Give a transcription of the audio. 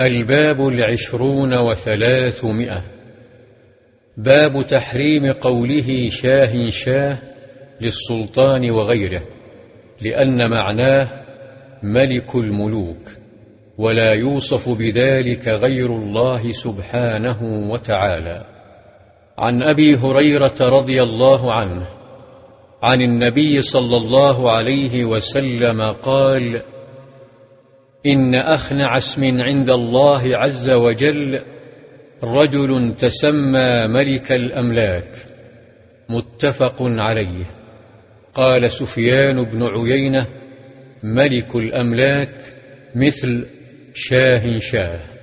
الباب العشرون وثلاثمائة. باب تحريم قوله شاه شاه للسلطان وغيره لأن معناه ملك الملوك ولا يوصف بذلك غير الله سبحانه وتعالى. عن أبي هريرة رضي الله عنه عن النبي صلى الله عليه وسلم قال إن أخنع اسم عند الله عز وجل رجل تسمى ملك الأملاك متفق عليه. قال سفيان بن عيينة ملك الأملاك مثل شاه شاه.